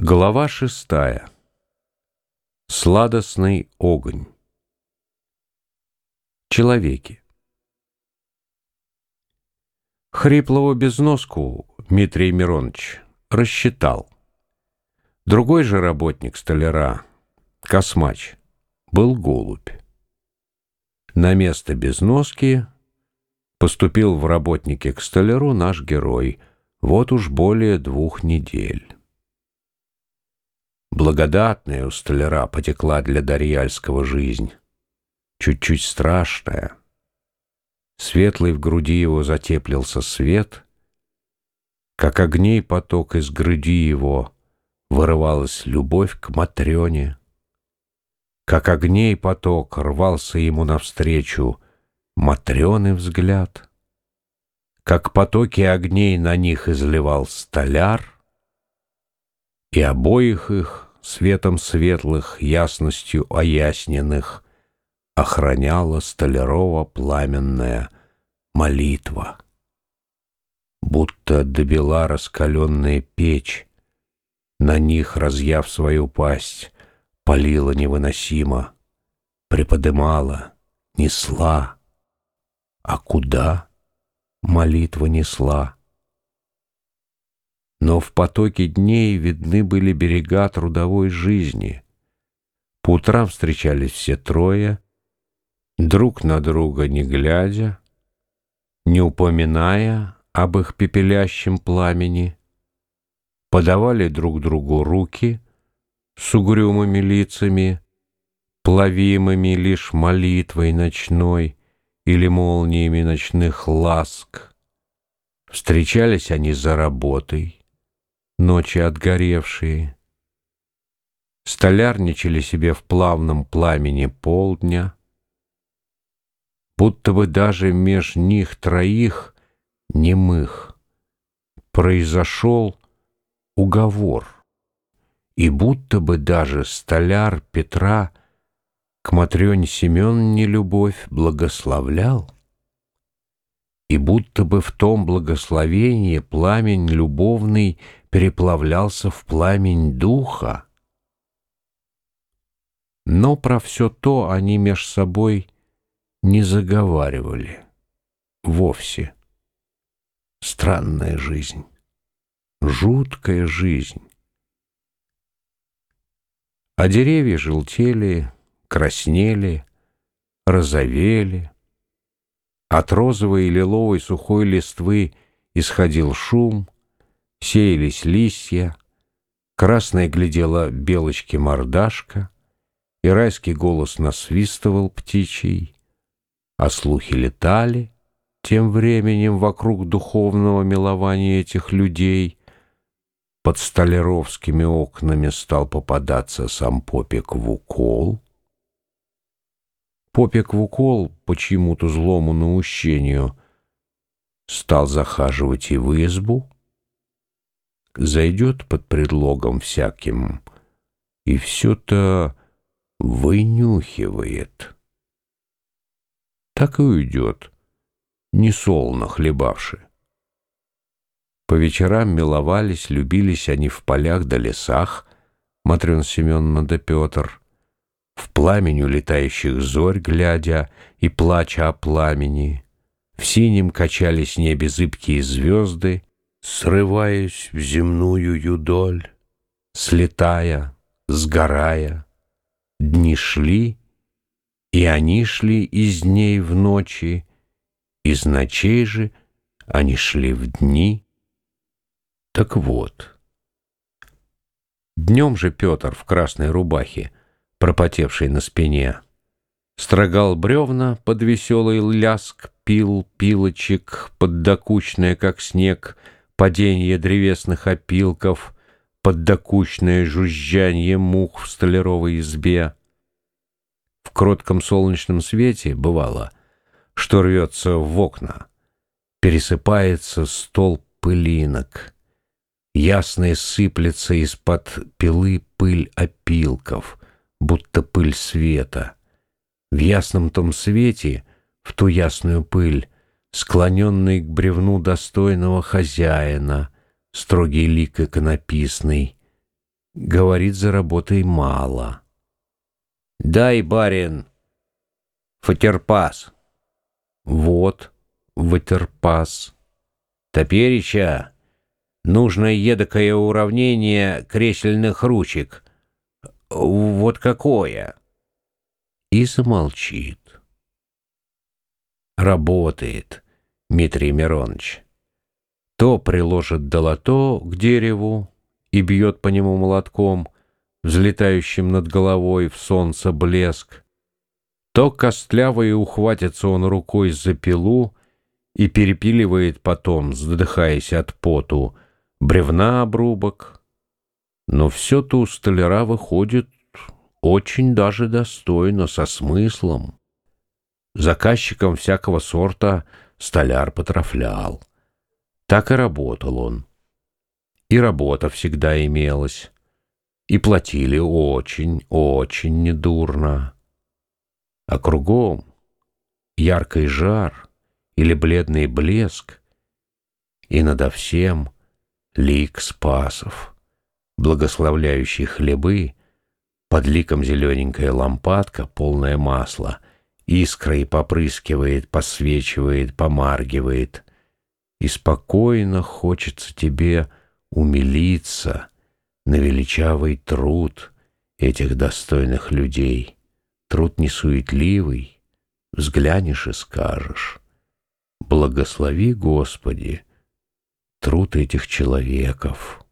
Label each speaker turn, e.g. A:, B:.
A: Глава шестая. Сладостный огонь. Человеки. Хриплого безноску Дмитрий Миронович рассчитал. Другой же работник столяра, Космач, был голубь. На место безноски поступил в работники к столяру наш герой, вот уж более двух недель. Благодатная у столяра потекла для Дарьяльского жизнь, чуть-чуть страшная. Светлый в груди его затеплился свет, как огней поток из груди его вырывалась любовь к Матрёне, как огней поток рвался ему навстречу Матрёны взгляд, как потоки огней на них изливал столяр — и обоих их светом светлых, ясностью оясненных, охраняла столярова пламенная молитва. Будто добила раскаленная печь, на них, разъяв свою пасть, палила невыносимо, приподымала, несла. А куда молитва несла? Но в потоке дней видны были берега трудовой жизни. По утрам встречались все трое, друг на друга не глядя, не упоминая об их пепелящем пламени, подавали друг другу руки с угрюмыми лицами, плавимыми лишь молитвой ночной или молниями ночных ласк. Встречались они за работой, ночи отгоревшие. Столярничали себе в плавном пламени полдня, будто бы даже меж них троих немых произошел уговор, и будто бы даже столяр Петра к Матрёне Семёновне любовь благословлял, и будто бы в том благословении пламень любовный — переплавлялся в пламень духа. Но про все то они меж собой не заговаривали вовсе. Странная жизнь, жуткая жизнь. А деревья желтели, краснели, розовели. От розовой и лиловой сухой листвы исходил шум — сеялись листья, красная глядела белочки мордашка, и райский голос насвистывал птичий, а слухи летали тем временем вокруг духовного милования этих людей. Под столяровскими окнами стал попадаться сам Попик в укол. Попик в укол, почему-то злому наущению, стал захаживать и в избу, зайдет под предлогом всяким и все-то вынюхивает. Так и уйдет, не солно хлебавши. По вечерам миловались, любились они в полях да лесах, Матрена Семеновна да Петр, в пламени летающих зорь глядя и плача о пламени, в синем качались небе зыбкие звезды, Срываясь в земную юдоль, Слетая, сгорая, Дни шли, и они шли из дней в ночи, Из ночей же они шли в дни. Так вот, днем же Петр в красной рубахе, пропотевшей на спине, Строгал бревна под веселый ляск, пил пилочек, поддокучное, как снег — падение древесных опилков, поддокучное жужжание мух в столяровой избе. В кротком солнечном свете бывало, что рвется в окна, пересыпается стол пылинок, ясная сыплется из-под пилы пыль опилков, будто пыль света. В ясном том свете, в ту ясную пыль, склоненный к бревну достойного хозяина, строгий лик иконописный, говорит за работой мало. «Дай, барин, фатерпас». «Вот, ватерпас». «Топереча, нужно едокое уравнение кресельных ручек». «Вот какое?» И замолчит. Работает Дмитрий Миронович. То приложит долото к дереву и бьет по нему молотком, взлетающим над головой в солнце блеск, то костлявый ухватится он рукой за пилу и перепиливает потом, задыхаясь от поту, бревна обрубок. Но все-то у столяра выходит очень даже достойно, со смыслом. Заказчикам всякого сорта столяр потрафлял. Так и работал он. И работа всегда имелась. И платили очень, очень недурно. А кругом яркий жар или бледный блеск, и надо всем лик спасов, благословляющий хлебы, под ликом зелененькая лампадка, полное масло, искрой попрыскивает, посвечивает, помаргивает, и спокойно хочется тебе умилиться на величавый труд этих достойных людей. Труд несуетливый, взглянешь и скажешь, «Благослови, Господи, труд этих человеков».